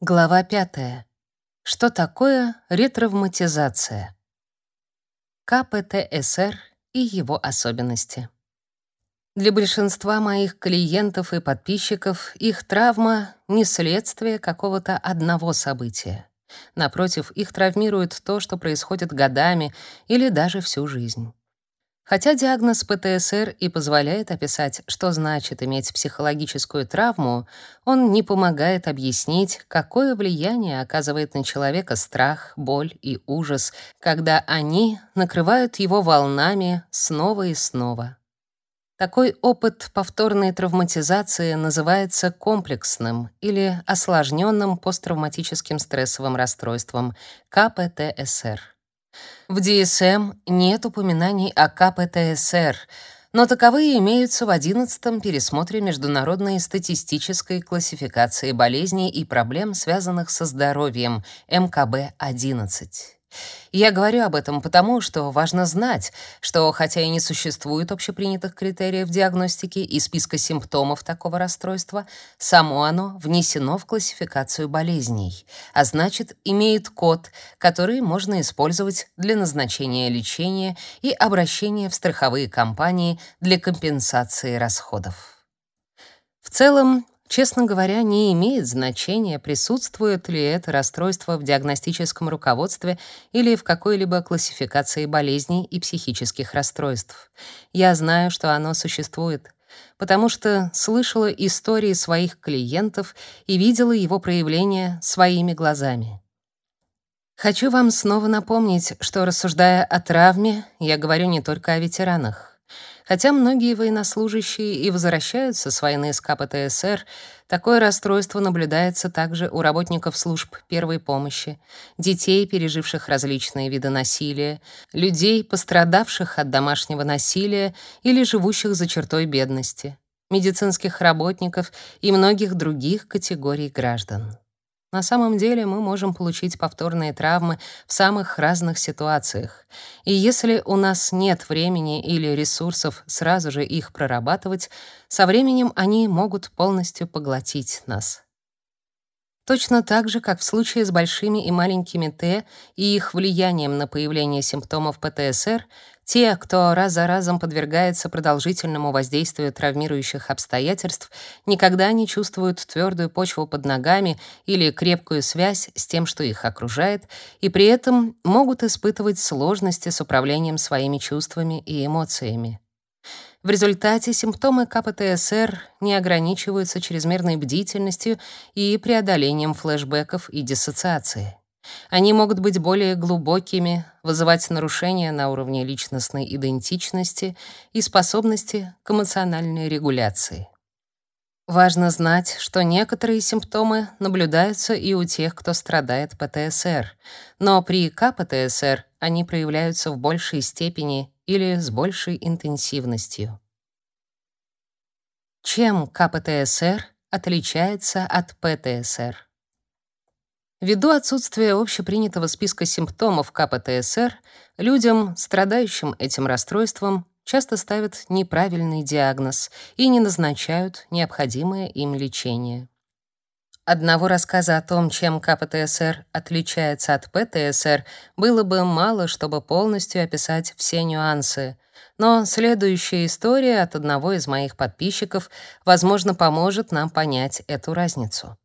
Глава 5. Что такое ретравматизация? КПТСР и его особенности. Для большинства моих клиентов и подписчиков их травма не следствие какого-то одного события. Напротив, их травмирует то, что происходит годами или даже всю жизнь. Хотя диагноз ПТСР и позволяет описать, что значит иметь психологическую травму, он не помогает объяснить, какое влияние оказывает на человека страх, боль и ужас, когда они накрывают его волнами снова и снова. Такой опыт повторной травматизации называется комплексным или осложненным посттравматическим стрессовым расстройством КПТСР. В DSM нет упоминаний о КПТСР, но таковые имеются в 11-м пересмотре Международной статистической классификации болезней и проблем, связанных со здоровьем, МКБ-11. Я говорю об этом потому, что важно знать, что хотя и не существует общепринятых критериев диагностики и списка симптомов такого расстройства, само оно внесено в классификацию болезней, а значит, имеет код, который можно использовать для назначения лечения и обращения в страховые компании для компенсации расходов. В целом, Честно говоря, не имеет значения, присутствует ли это расстройство в диагностическом руководстве или в какой-либо классификации болезней и психических расстройств. Я знаю, что оно существует, потому что слышала истории своих клиентов и видела его проявления своими глазами. Хочу вам снова напомнить, что рассуждая о травме, я говорю не только о ветеранах. Хотя многие военнослужащие и возвращаются с войны с КПТСР, такое расстройство наблюдается также у работников служб первой помощи, детей, переживших различные виды насилия, людей, пострадавших от домашнего насилия или живущих за чертой бедности, медицинских работников и многих других категорий граждан. На самом деле мы можем получить повторные травмы в самых разных ситуациях. И если у нас нет времени или ресурсов сразу же их прорабатывать, со временем они могут полностью поглотить нас. Точно так же, как в случае с большими и маленькими Т и их влиянием на появление симптомов ПТСР, те, кто раз за разом подвергается продолжительному воздействию травмирующих обстоятельств, никогда не чувствуют твердую почву под ногами или крепкую связь с тем, что их окружает, и при этом могут испытывать сложности с управлением своими чувствами и эмоциями. В результате симптомы КПТСР не ограничиваются чрезмерной бдительностью и преодолением флешбеков и диссоциации. Они могут быть более глубокими, вызывать нарушения на уровне личностной идентичности и способности к эмоциональной регуляции. Важно знать, что некоторые симптомы наблюдаются и у тех, кто страдает ПТСР, но при КПТСР они проявляются в большей степени или с большей интенсивностью. Чем КПТСР отличается от ПТСР? Ввиду отсутствия общепринятого списка симптомов КПТСР, людям, страдающим этим расстройством, часто ставят неправильный диагноз и не назначают необходимое им лечение. Одного рассказа о том, чем КПТСР отличается от ПТСР, было бы мало, чтобы полностью описать все нюансы. Но следующая история от одного из моих подписчиков, возможно, поможет нам понять эту разницу.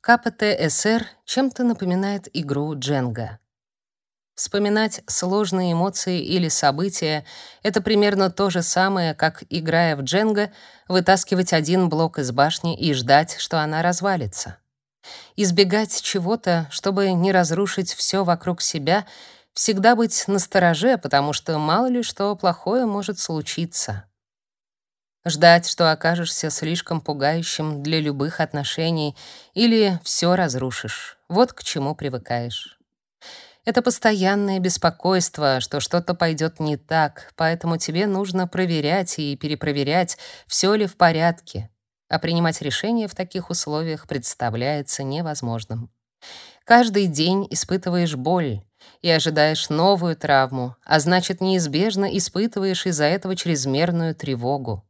КПТСР чем-то напоминает игру Дженга. Вспоминать сложные эмоции или события — это примерно то же самое, как, играя в дженга, вытаскивать один блок из башни и ждать, что она развалится. Избегать чего-то, чтобы не разрушить все вокруг себя, всегда быть настороже, потому что мало ли что плохое может случиться. Ждать, что окажешься слишком пугающим для любых отношений или все разрушишь. Вот к чему привыкаешь. Это постоянное беспокойство, что что-то пойдет не так, поэтому тебе нужно проверять и перепроверять, все ли в порядке. А принимать решения в таких условиях представляется невозможным. Каждый день испытываешь боль и ожидаешь новую травму, а значит, неизбежно испытываешь из-за этого чрезмерную тревогу.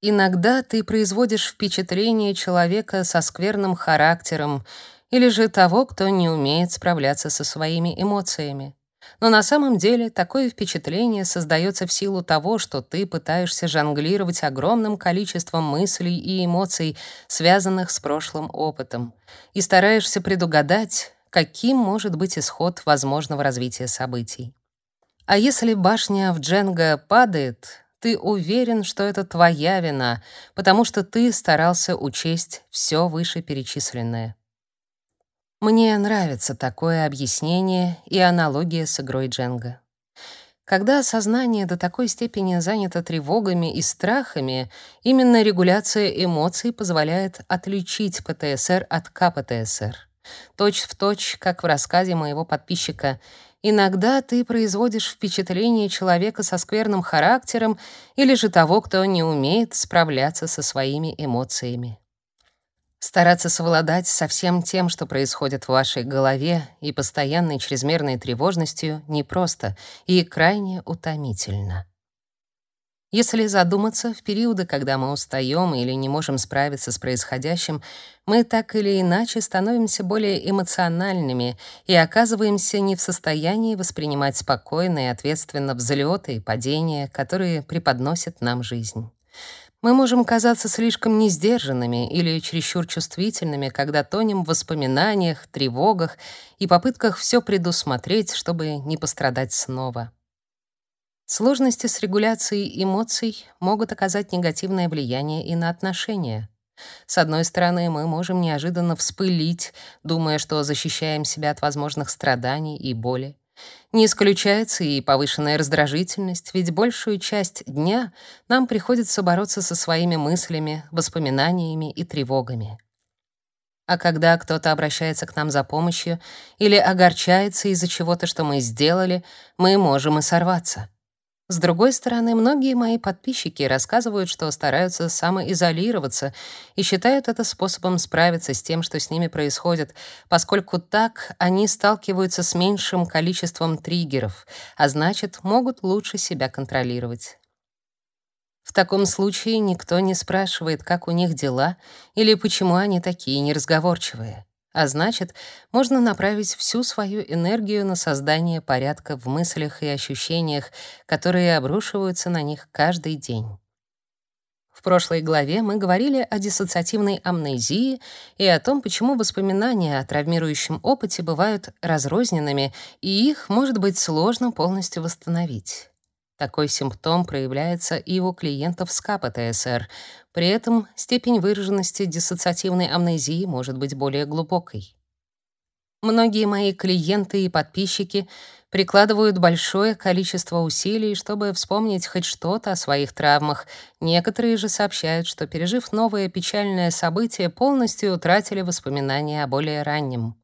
Иногда ты производишь впечатление человека со скверным характером или же того, кто не умеет справляться со своими эмоциями. Но на самом деле такое впечатление создается в силу того, что ты пытаешься жонглировать огромным количеством мыслей и эмоций, связанных с прошлым опытом, и стараешься предугадать, каким может быть исход возможного развития событий. А если башня в Дженга падает, ты уверен, что это твоя вина, потому что ты старался учесть все вышеперечисленное. Мне нравится такое объяснение и аналогия с игрой Дженга. Когда сознание до такой степени занято тревогами и страхами, именно регуляция эмоций позволяет отличить ПТСР от КПТСР. Точь в точь, как в рассказе моего подписчика, иногда ты производишь впечатление человека со скверным характером или же того, кто не умеет справляться со своими эмоциями. Стараться совладать со всем тем, что происходит в вашей голове, и постоянной чрезмерной тревожностью непросто и крайне утомительно. Если задуматься, в периоды, когда мы устаем или не можем справиться с происходящим, мы так или иначе становимся более эмоциональными и оказываемся не в состоянии воспринимать спокойно и ответственно взлеты и падения, которые преподносит нам жизнь. Мы можем казаться слишком несдержанными или чересчур чувствительными, когда тонем в воспоминаниях, тревогах и попытках все предусмотреть, чтобы не пострадать снова. Сложности с регуляцией эмоций могут оказать негативное влияние и на отношения. С одной стороны, мы можем неожиданно вспылить, думая, что защищаем себя от возможных страданий и боли. Не исключается и повышенная раздражительность, ведь большую часть дня нам приходится бороться со своими мыслями, воспоминаниями и тревогами. А когда кто-то обращается к нам за помощью или огорчается из-за чего-то, что мы сделали, мы можем и сорваться. С другой стороны, многие мои подписчики рассказывают, что стараются самоизолироваться и считают это способом справиться с тем, что с ними происходит, поскольку так они сталкиваются с меньшим количеством триггеров, а значит, могут лучше себя контролировать. В таком случае никто не спрашивает, как у них дела или почему они такие неразговорчивые. А значит, можно направить всю свою энергию на создание порядка в мыслях и ощущениях, которые обрушиваются на них каждый день. В прошлой главе мы говорили о диссоциативной амнезии и о том, почему воспоминания о травмирующем опыте бывают разрозненными, и их может быть сложно полностью восстановить. Такой симптом проявляется и у клиентов с КПТСР. При этом степень выраженности диссоциативной амнезии может быть более глубокой. Многие мои клиенты и подписчики прикладывают большое количество усилий, чтобы вспомнить хоть что-то о своих травмах. Некоторые же сообщают, что, пережив новое печальное событие, полностью утратили воспоминания о более раннем.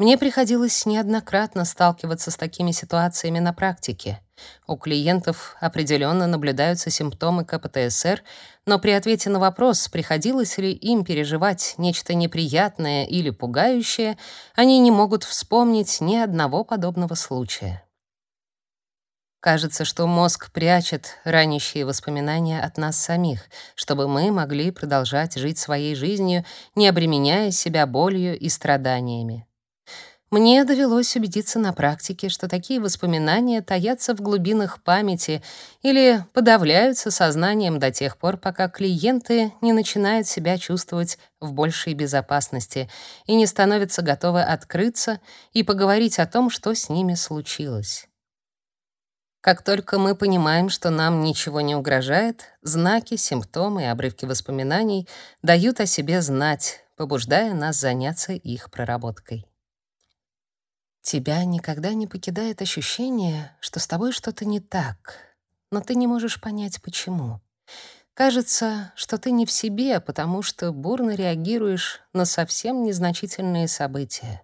Мне приходилось неоднократно сталкиваться с такими ситуациями на практике. У клиентов определенно наблюдаются симптомы КПТСР, но при ответе на вопрос, приходилось ли им переживать нечто неприятное или пугающее, они не могут вспомнить ни одного подобного случая. Кажется, что мозг прячет ранящие воспоминания от нас самих, чтобы мы могли продолжать жить своей жизнью, не обременяя себя болью и страданиями. Мне довелось убедиться на практике, что такие воспоминания таятся в глубинах памяти или подавляются сознанием до тех пор, пока клиенты не начинают себя чувствовать в большей безопасности и не становятся готовы открыться и поговорить о том, что с ними случилось. Как только мы понимаем, что нам ничего не угрожает, знаки, симптомы и обрывки воспоминаний дают о себе знать, побуждая нас заняться их проработкой. Тебя никогда не покидает ощущение, что с тобой что-то не так, но ты не можешь понять, почему. Кажется, что ты не в себе, потому что бурно реагируешь на совсем незначительные события.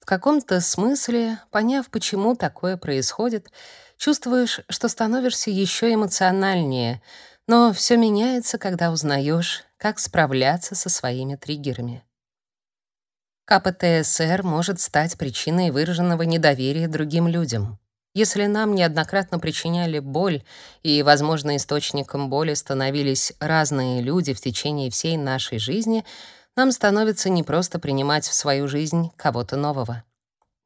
В каком-то смысле, поняв, почему такое происходит, чувствуешь, что становишься еще эмоциональнее, но все меняется, когда узнаешь, как справляться со своими триггерами. КПТСР может стать причиной выраженного недоверия другим людям. Если нам неоднократно причиняли боль, и, возможно, источником боли становились разные люди в течение всей нашей жизни, нам становится непросто принимать в свою жизнь кого-то нового.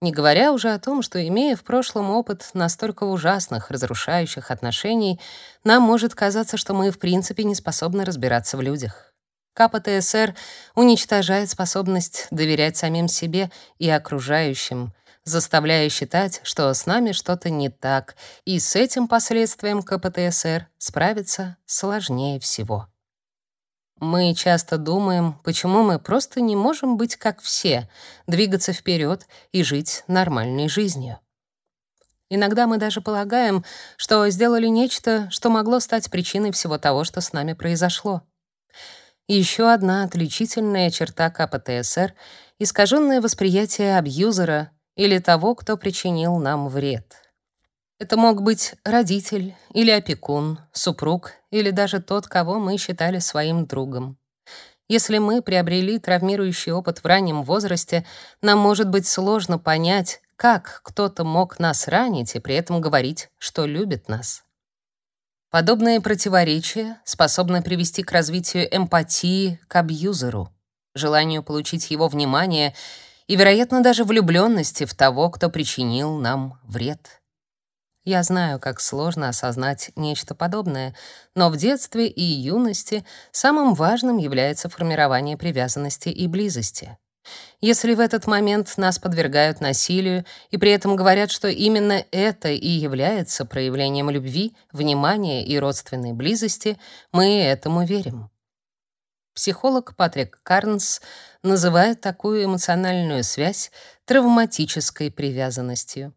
Не говоря уже о том, что, имея в прошлом опыт настолько ужасных, разрушающих отношений, нам может казаться, что мы в принципе не способны разбираться в людях. КПТСР уничтожает способность доверять самим себе и окружающим, заставляя считать, что с нами что-то не так, и с этим последствием КПТСР справиться сложнее всего. Мы часто думаем, почему мы просто не можем быть как все, двигаться вперед и жить нормальной жизнью. Иногда мы даже полагаем, что сделали нечто, что могло стать причиной всего того, что с нами произошло. Еще одна отличительная черта КПТСР — искаженное восприятие абьюзера или того, кто причинил нам вред. Это мог быть родитель или опекун, супруг или даже тот, кого мы считали своим другом. Если мы приобрели травмирующий опыт в раннем возрасте, нам может быть сложно понять, как кто-то мог нас ранить и при этом говорить, что любит нас. Подобные противоречия способны привести к развитию эмпатии к абьюзеру, желанию получить его внимание и, вероятно, даже влюбленности в того, кто причинил нам вред. Я знаю, как сложно осознать нечто подобное, но в детстве и юности самым важным является формирование привязанности и близости. Если в этот момент нас подвергают насилию и при этом говорят, что именно это и является проявлением любви, внимания и родственной близости, мы этому верим. Психолог Патрик Карнс называет такую эмоциональную связь травматической привязанностью.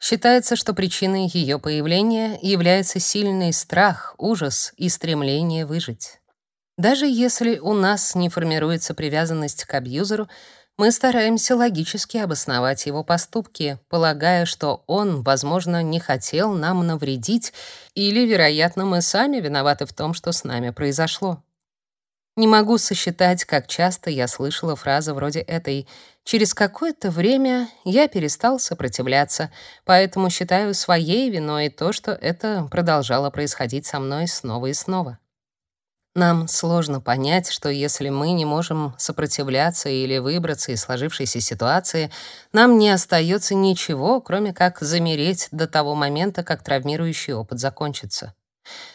Считается, что причиной ее появления является сильный страх, ужас и стремление выжить. Даже если у нас не формируется привязанность к абьюзеру, мы стараемся логически обосновать его поступки, полагая, что он, возможно, не хотел нам навредить или, вероятно, мы сами виноваты в том, что с нами произошло. Не могу сосчитать, как часто я слышала фразы вроде этой «Через какое-то время я перестал сопротивляться, поэтому считаю своей виной то, что это продолжало происходить со мной снова и снова». Нам сложно понять, что если мы не можем сопротивляться или выбраться из сложившейся ситуации, нам не остается ничего, кроме как замереть до того момента, как травмирующий опыт закончится.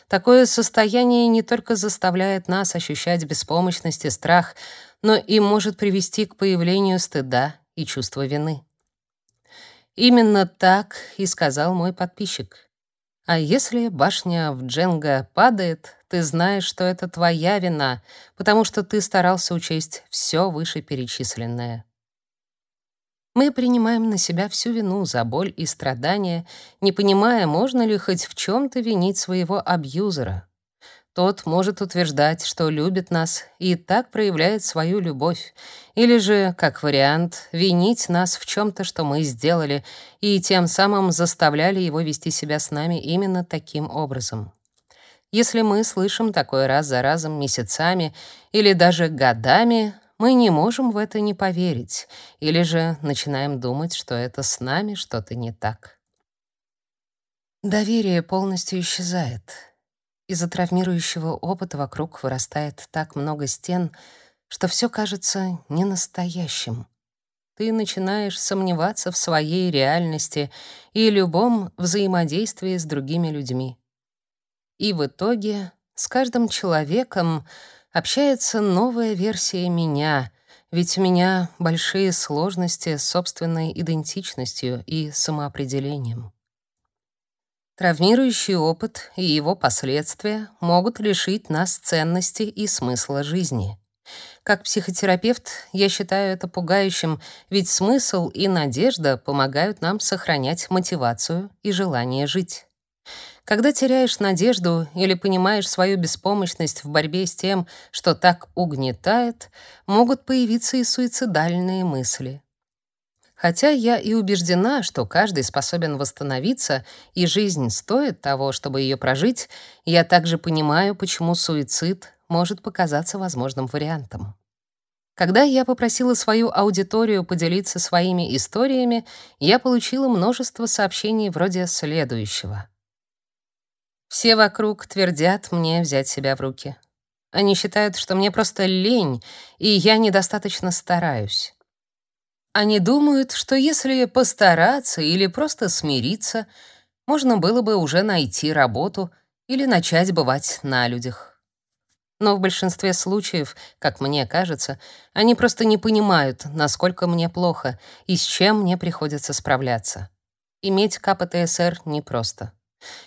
Такое состояние не только заставляет нас ощущать беспомощность и страх, но и может привести к появлению стыда и чувства вины. Именно так и сказал мой подписчик. А если башня в Дженга падает, ты знаешь, что это твоя вина, потому что ты старался учесть все вышеперечисленное. Мы принимаем на себя всю вину за боль и страдания, не понимая, можно ли хоть в чем то винить своего абьюзера. Тот может утверждать, что любит нас и так проявляет свою любовь, или же, как вариант, винить нас в чем то что мы сделали, и тем самым заставляли его вести себя с нами именно таким образом. Если мы слышим такое раз за разом месяцами или даже годами, мы не можем в это не поверить, или же начинаем думать, что это с нами что-то не так. Доверие полностью исчезает. Из-за травмирующего опыта вокруг вырастает так много стен, что все кажется ненастоящим. Ты начинаешь сомневаться в своей реальности и любом взаимодействии с другими людьми. И в итоге с каждым человеком общается новая версия меня, ведь у меня большие сложности с собственной идентичностью и самоопределением. Травмирующий опыт и его последствия могут лишить нас ценности и смысла жизни. Как психотерапевт, я считаю это пугающим, ведь смысл и надежда помогают нам сохранять мотивацию и желание жить. Когда теряешь надежду или понимаешь свою беспомощность в борьбе с тем, что так угнетает, могут появиться и суицидальные мысли. Хотя я и убеждена, что каждый способен восстановиться, и жизнь стоит того, чтобы ее прожить, я также понимаю, почему суицид может показаться возможным вариантом. Когда я попросила свою аудиторию поделиться своими историями, я получила множество сообщений вроде следующего — все вокруг твердят мне взять себя в руки. Они считают, что мне просто лень, и я недостаточно стараюсь. Они думают, что если постараться или просто смириться, можно было бы уже найти работу или начать бывать на людях. Но в большинстве случаев, как мне кажется, они просто не понимают, насколько мне плохо и с чем мне приходится справляться. Иметь КПТСР непросто.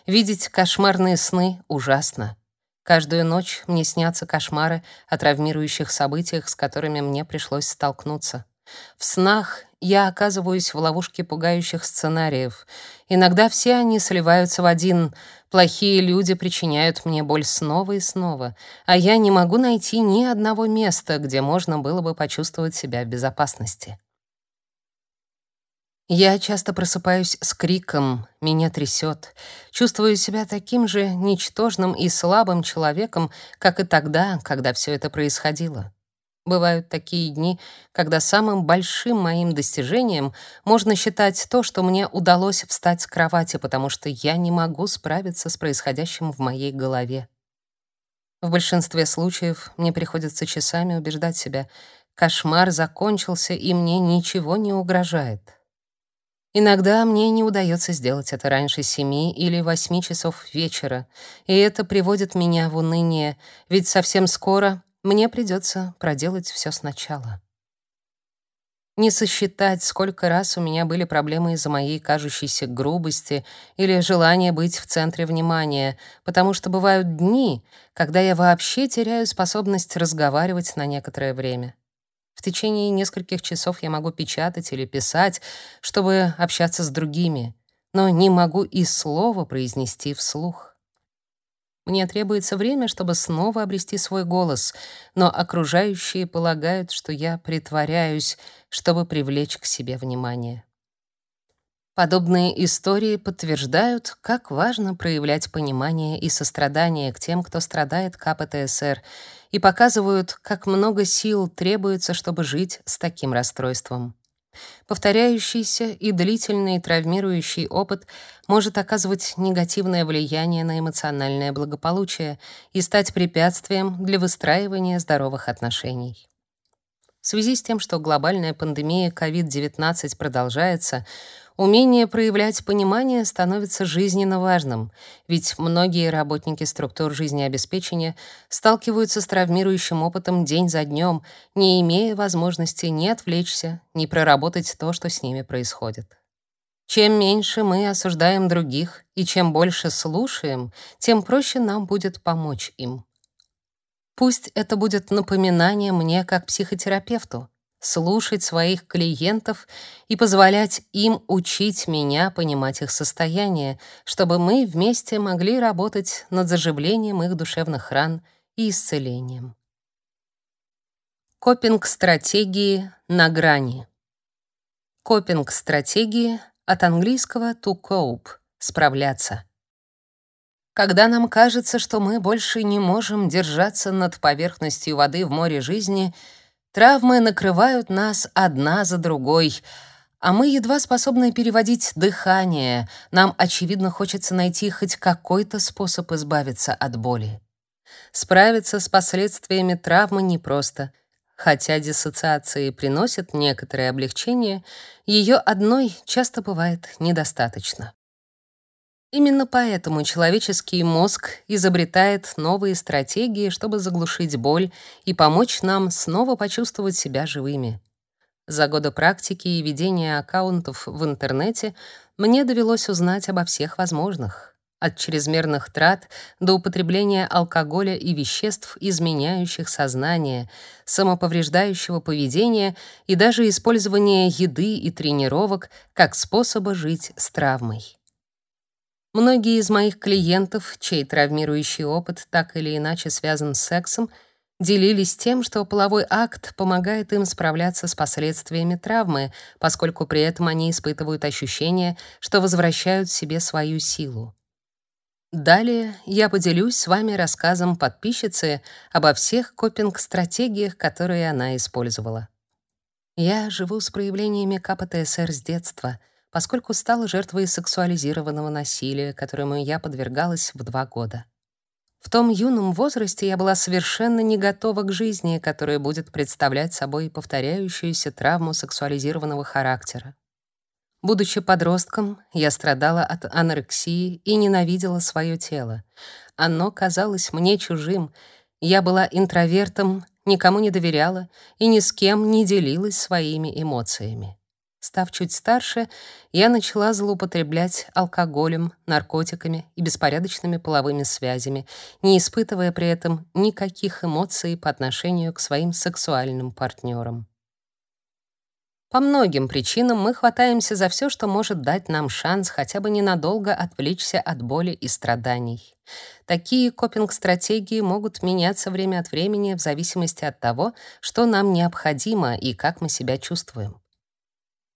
Видеть кошмарные сны ужасно. Каждую ночь мне снятся кошмары о травмирующих событиях, с которыми мне пришлось столкнуться. В снах я оказываюсь в ловушке пугающих сценариев. Иногда все они сливаются в один. Плохие люди причиняют мне боль снова и снова, а я не могу найти ни одного места, где можно было бы почувствовать себя в безопасности. Я часто просыпаюсь с криком, меня трясет, чувствую себя таким же ничтожным и слабым человеком, как и тогда, когда все это происходило. Бывают такие дни, когда самым большим моим достижением можно считать то, что мне удалось встать с кровати, потому что я не могу справиться с происходящим в моей голове. В большинстве случаев мне приходится часами убеждать себя, кошмар закончился и мне ничего не угрожает. Иногда мне не удается сделать это раньше семи или восьми часов вечера, и это приводит меня в уныние, ведь совсем скоро мне придется проделать все сначала. Не сосчитать, сколько раз у меня были проблемы из-за моей кажущейся грубости или желания быть в центре внимания, потому что бывают дни, когда я вообще теряю способность разговаривать на некоторое время. В течение нескольких часов я могу печатать или писать, чтобы общаться с другими, но не могу и слова произнести вслух. Мне требуется время, чтобы снова обрести свой голос, но окружающие полагают, что я притворяюсь, чтобы привлечь к себе внимание. Подобные истории подтверждают, как важно проявлять понимание и сострадание к тем, кто страдает КПТСР, и показывают, как много сил требуется, чтобы жить с таким расстройством. Повторяющийся и длительный травмирующий опыт может оказывать негативное влияние на эмоциональное благополучие и стать препятствием для выстраивания здоровых отношений. В связи с тем, что глобальная пандемия COVID-19 продолжается, Умение проявлять понимание становится жизненно важным, ведь многие работники структур жизнеобеспечения сталкиваются с травмирующим опытом день за днем, не имея возможности ни отвлечься, ни проработать то, что с ними происходит. Чем меньше мы осуждаем других и чем больше слушаем, тем проще нам будет помочь им. Пусть это будет напоминание мне как психотерапевту слушать своих клиентов и позволять им учить меня понимать их состояние, чтобы мы вместе могли работать над заживлением их душевных ран и исцелением. Копинг-стратегии на грани. Копинг-стратегии от английского to cope — справляться. Когда нам кажется, что мы больше не можем держаться над поверхностью воды в море жизни — Травмы накрывают нас одна за другой, а мы едва способны переводить дыхание. Нам, очевидно, хочется найти хоть какой-то способ избавиться от боли. Справиться с последствиями травмы непросто. Хотя диссоциации приносят некоторое облегчение, ее одной часто бывает недостаточно. Именно поэтому человеческий мозг изобретает новые стратегии, чтобы заглушить боль и помочь нам снова почувствовать себя живыми. За годы практики и ведения аккаунтов в интернете мне довелось узнать обо всех возможных, от чрезмерных трат до употребления алкоголя и веществ, изменяющих сознание, самоповреждающего поведения и даже использования еды и тренировок как способа жить с травмой. Многие из моих клиентов, чей травмирующий опыт так или иначе связан с сексом, делились тем, что половой акт помогает им справляться с последствиями травмы, поскольку при этом они испытывают ощущение, что возвращают себе свою силу. Далее я поделюсь с вами рассказом подписчицы обо всех копинг-стратегиях, которые она использовала. Я живу с проявлениями КПТСР с детства — поскольку стала жертвой сексуализированного насилия, которому я подвергалась в два года. В том юном возрасте я была совершенно не готова к жизни, которая будет представлять собой повторяющуюся травму сексуализированного характера. Будучи подростком, я страдала от анорексии и ненавидела свое тело. Оно казалось мне чужим. Я была интровертом, никому не доверяла и ни с кем не делилась своими эмоциями. Став чуть старше, я начала злоупотреблять алкоголем, наркотиками и беспорядочными половыми связями, не испытывая при этом никаких эмоций по отношению к своим сексуальным партнерам. По многим причинам мы хватаемся за все, что может дать нам шанс хотя бы ненадолго отвлечься от боли и страданий. Такие копинг-стратегии могут меняться время от времени в зависимости от того, что нам необходимо и как мы себя чувствуем.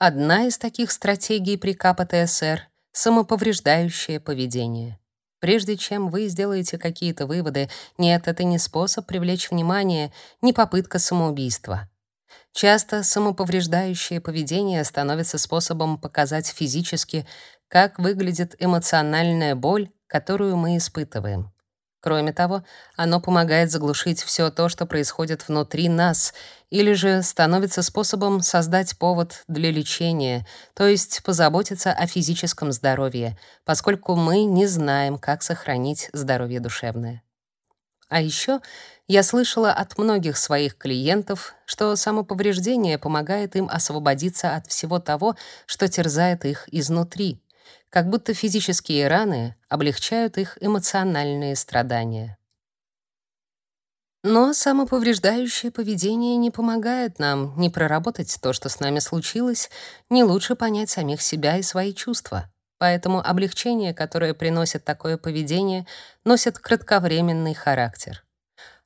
Одна из таких стратегий при КПТСР — самоповреждающее поведение. Прежде чем вы сделаете какие-то выводы, нет, это не способ привлечь внимание, не попытка самоубийства. Часто самоповреждающее поведение становится способом показать физически, как выглядит эмоциональная боль, которую мы испытываем. Кроме того, оно помогает заглушить все то, что происходит внутри нас, или же становится способом создать повод для лечения, то есть позаботиться о физическом здоровье, поскольку мы не знаем, как сохранить здоровье душевное. А еще я слышала от многих своих клиентов, что самоповреждение помогает им освободиться от всего того, что терзает их изнутри, как будто физические раны облегчают их эмоциональные страдания. Но самоповреждающее поведение не помогает нам ни проработать то, что с нами случилось, ни лучше понять самих себя и свои чувства. Поэтому облегчение, которое приносит такое поведение, носит кратковременный характер.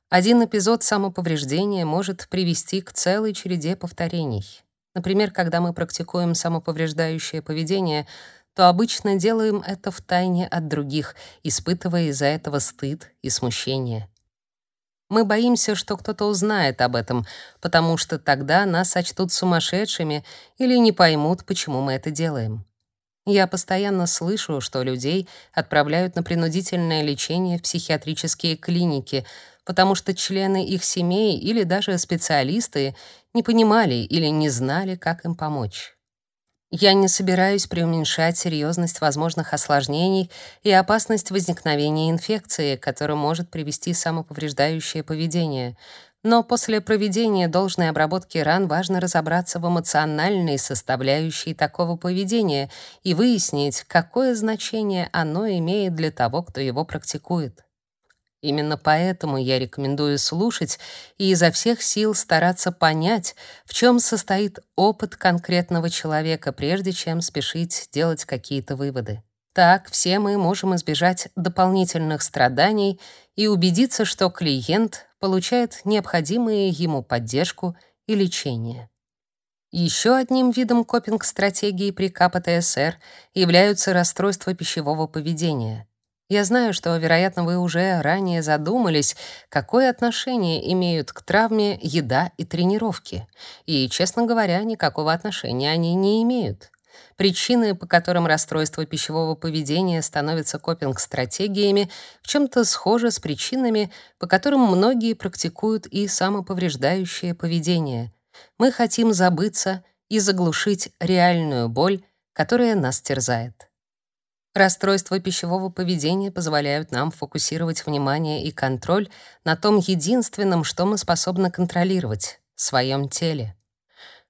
Один эпизод самоповреждения может привести к целой череде повторений. Например, когда мы практикуем самоповреждающее поведение — то обычно делаем это в тайне от других, испытывая из-за этого стыд и смущение. Мы боимся, что кто-то узнает об этом, потому что тогда нас сочтут сумасшедшими или не поймут, почему мы это делаем. Я постоянно слышу, что людей отправляют на принудительное лечение в психиатрические клиники, потому что члены их семей или даже специалисты не понимали или не знали, как им помочь. Я не собираюсь преуменьшать серьезность возможных осложнений и опасность возникновения инфекции, которая может привести самоповреждающее поведение. Но после проведения должной обработки ран важно разобраться в эмоциональной составляющей такого поведения и выяснить, какое значение оно имеет для того, кто его практикует. Именно поэтому я рекомендую слушать и изо всех сил стараться понять, в чем состоит опыт конкретного человека, прежде чем спешить делать какие-то выводы. Так все мы можем избежать дополнительных страданий и убедиться, что клиент получает необходимую ему поддержку и лечение. Еще одним видом копинг-стратегии при КПТСР являются расстройства пищевого поведения. Я знаю, что, вероятно, вы уже ранее задумались, какое отношение имеют к травме еда и тренировки. И, честно говоря, никакого отношения они не имеют. Причины, по которым расстройство пищевого поведения становятся копинг-стратегиями, в чем-то схожи с причинами, по которым многие практикуют и самоповреждающее поведение. Мы хотим забыться и заглушить реальную боль, которая нас терзает. Расстройства пищевого поведения позволяют нам фокусировать внимание и контроль на том единственном, что мы способны контролировать — своем теле.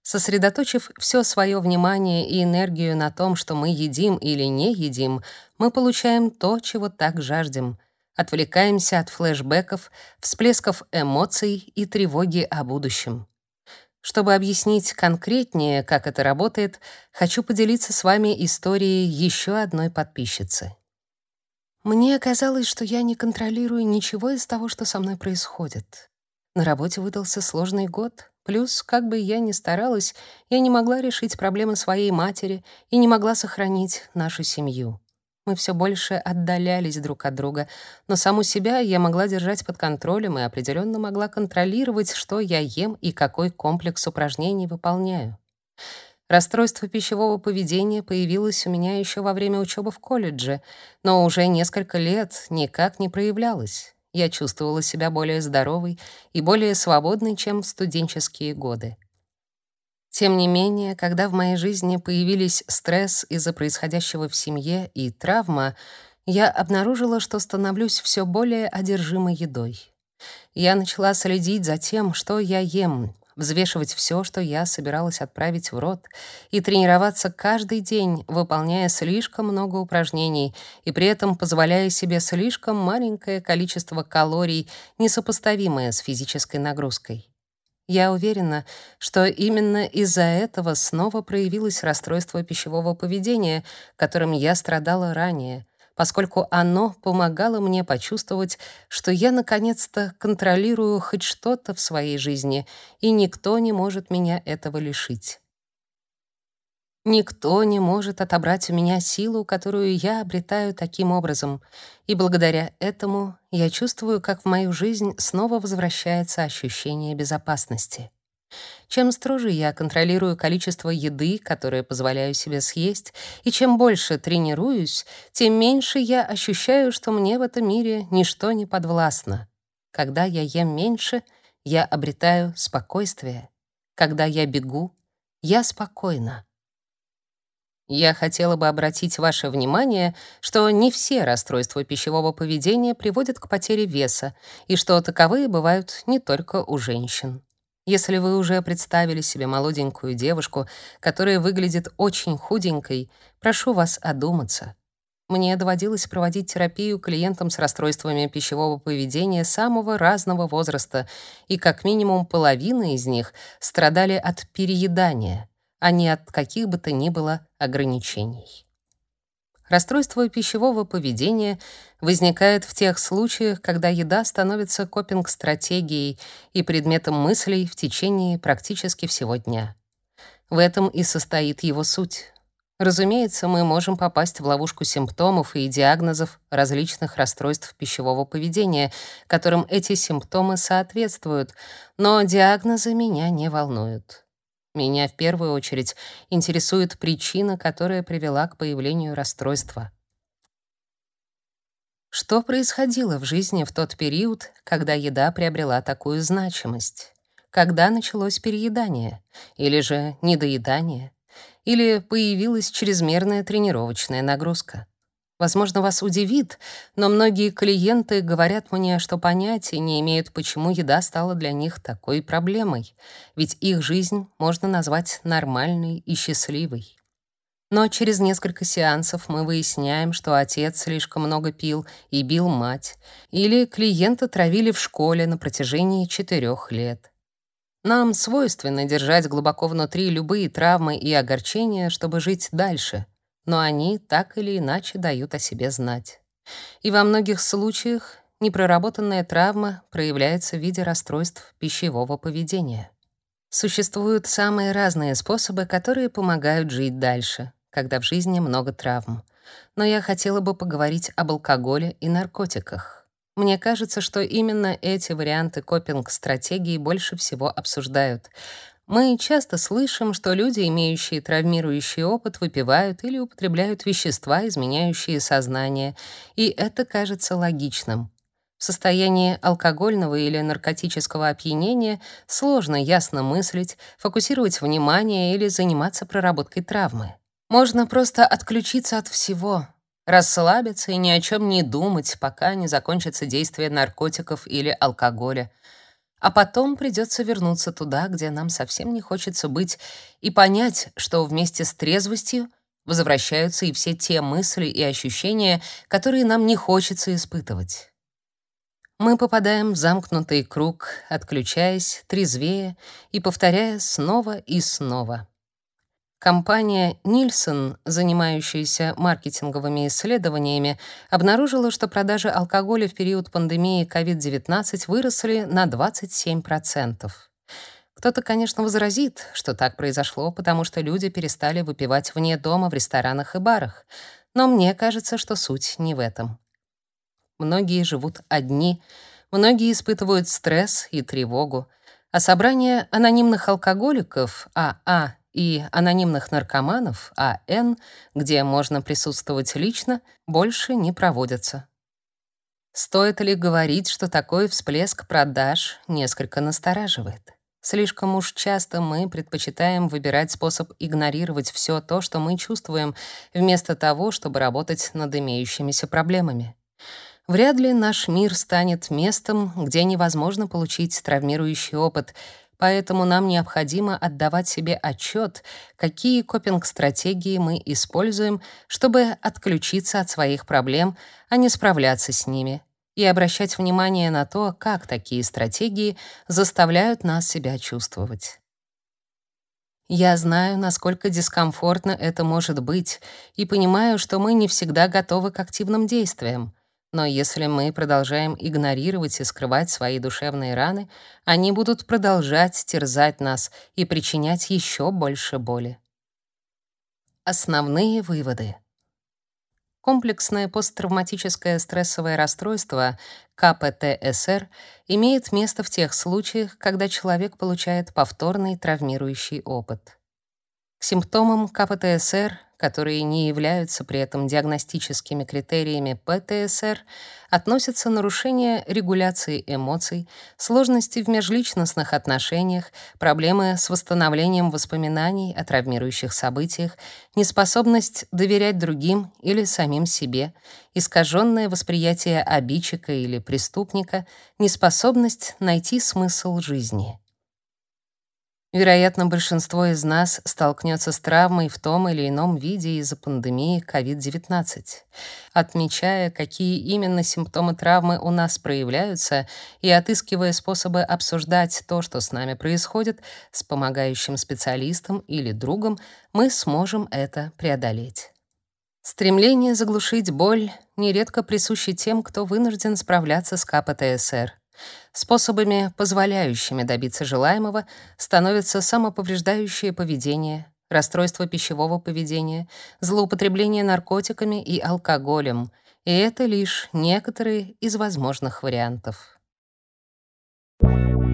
Сосредоточив все свое внимание и энергию на том, что мы едим или не едим, мы получаем то, чего так жаждем. Отвлекаемся от флешбеков, всплесков эмоций и тревоги о будущем. Чтобы объяснить конкретнее, как это работает, хочу поделиться с вами историей еще одной подписчицы. Мне казалось, что я не контролирую ничего из того, что со мной происходит. На работе выдался сложный год, плюс, как бы я ни старалась, я не могла решить проблемы своей матери и не могла сохранить нашу семью. Мы все больше отдалялись друг от друга, но саму себя я могла держать под контролем и определенно могла контролировать, что я ем и какой комплекс упражнений выполняю. Расстройство пищевого поведения появилось у меня еще во время учебы в колледже, но уже несколько лет никак не проявлялось. я чувствовала себя более здоровой и более свободной, чем в студенческие годы. Тем не менее, когда в моей жизни появились стресс из-за происходящего в семье и травма, я обнаружила, что становлюсь все более одержимой едой. Я начала следить за тем, что я ем, взвешивать все, что я собиралась отправить в рот, и тренироваться каждый день, выполняя слишком много упражнений и при этом позволяя себе слишком маленькое количество калорий, несопоставимое с физической нагрузкой. Я уверена, что именно из-за этого снова проявилось расстройство пищевого поведения, которым я страдала ранее, поскольку оно помогало мне почувствовать, что я наконец-то контролирую хоть что-то в своей жизни, и никто не может меня этого лишить. Никто не может отобрать у меня силу, которую я обретаю таким образом, и благодаря этому я чувствую, как в мою жизнь снова возвращается ощущение безопасности. Чем строже я контролирую количество еды, которое позволяю себе съесть, и чем больше тренируюсь, тем меньше я ощущаю, что мне в этом мире ничто не подвластно. Когда я ем меньше, я обретаю спокойствие. Когда я бегу, я спокойна. Я хотела бы обратить ваше внимание, что не все расстройства пищевого поведения приводят к потере веса, и что таковые бывают не только у женщин. Если вы уже представили себе молоденькую девушку, которая выглядит очень худенькой, прошу вас одуматься. Мне доводилось проводить терапию клиентам с расстройствами пищевого поведения самого разного возраста, и как минимум половина из них страдали от переедания а не от каких бы то ни было ограничений. Расстройство пищевого поведения возникает в тех случаях, когда еда становится копинг-стратегией и предметом мыслей в течение практически всего дня. В этом и состоит его суть. Разумеется, мы можем попасть в ловушку симптомов и диагнозов различных расстройств пищевого поведения, которым эти симптомы соответствуют, но диагнозы меня не волнуют. Меня в первую очередь интересует причина, которая привела к появлению расстройства. Что происходило в жизни в тот период, когда еда приобрела такую значимость? Когда началось переедание? Или же недоедание? Или появилась чрезмерная тренировочная нагрузка? Возможно, вас удивит, но многие клиенты говорят мне, что понятия не имеют, почему еда стала для них такой проблемой, ведь их жизнь можно назвать нормальной и счастливой. Но через несколько сеансов мы выясняем, что отец слишком много пил и бил мать, или клиента травили в школе на протяжении четырех лет. Нам свойственно держать глубоко внутри любые травмы и огорчения, чтобы жить дальше — но они так или иначе дают о себе знать. И во многих случаях непроработанная травма проявляется в виде расстройств пищевого поведения. Существуют самые разные способы, которые помогают жить дальше, когда в жизни много травм. Но я хотела бы поговорить об алкоголе и наркотиках. Мне кажется, что именно эти варианты копинг-стратегии больше всего обсуждают, мы часто слышим, что люди, имеющие травмирующий опыт, выпивают или употребляют вещества, изменяющие сознание, и это кажется логичным. В состоянии алкогольного или наркотического опьянения сложно ясно мыслить, фокусировать внимание или заниматься проработкой травмы. Можно просто отключиться от всего, расслабиться и ни о чем не думать, пока не закончится действие наркотиков или алкоголя — а потом придется вернуться туда, где нам совсем не хочется быть, и понять, что вместе с трезвостью возвращаются и все те мысли и ощущения, которые нам не хочется испытывать. Мы попадаем в замкнутый круг, отключаясь, трезвее и повторяя снова и снова. Компания Nielsen, занимающаяся маркетинговыми исследованиями, обнаружила, что продажи алкоголя в период пандемии COVID-19 выросли на 27%. Кто-то, конечно, возразит, что так произошло, потому что люди перестали выпивать вне дома в ресторанах и барах. Но мне кажется, что суть не в этом. Многие живут одни, многие испытывают стресс и тревогу, а собрание анонимных алкоголиков, АА и анонимных наркоманов, АН, где можно присутствовать лично, больше не проводятся. Стоит ли говорить, что такой всплеск продаж несколько настораживает? Слишком уж часто мы предпочитаем выбирать способ игнорировать все то, что мы чувствуем, вместо того, чтобы работать над имеющимися проблемами. Вряд ли наш мир станет местом, где невозможно получить травмирующий опыт, поэтому нам необходимо отдавать себе отчет, какие копинг-стратегии мы используем, чтобы отключиться от своих проблем, а не справляться с ними, и обращать внимание на то, как такие стратегии заставляют нас себя чувствовать. Я знаю, насколько дискомфортно это может быть, и понимаю, что мы не всегда готовы к активным действиям. Но если мы продолжаем игнорировать и скрывать свои душевные раны, они будут продолжать терзать нас и причинять еще больше боли. Основные выводы. Комплексное посттравматическое стрессовое расстройство КПТСР имеет место в тех случаях, когда человек получает повторный травмирующий опыт. К симптомам КПТСР которые не являются при этом диагностическими критериями ПТСР, относятся нарушение регуляции эмоций, сложности в межличностных отношениях, проблемы с восстановлением воспоминаний о травмирующих событиях, неспособность доверять другим или самим себе, искаженное восприятие обидчика или преступника, неспособность найти смысл жизни. Вероятно, большинство из нас столкнется с травмой в том или ином виде из-за пандемии COVID-19. Отмечая, какие именно симптомы травмы у нас проявляются, и отыскивая способы обсуждать то, что с нами происходит, с помогающим специалистом или другом, мы сможем это преодолеть. Стремление заглушить боль нередко присуще тем, кто вынужден справляться с КПТСР. Способами, позволяющими добиться желаемого, становятся самоповреждающее поведение, расстройство пищевого поведения, злоупотребление наркотиками и алкоголем, и это лишь некоторые из возможных вариантов. Thank you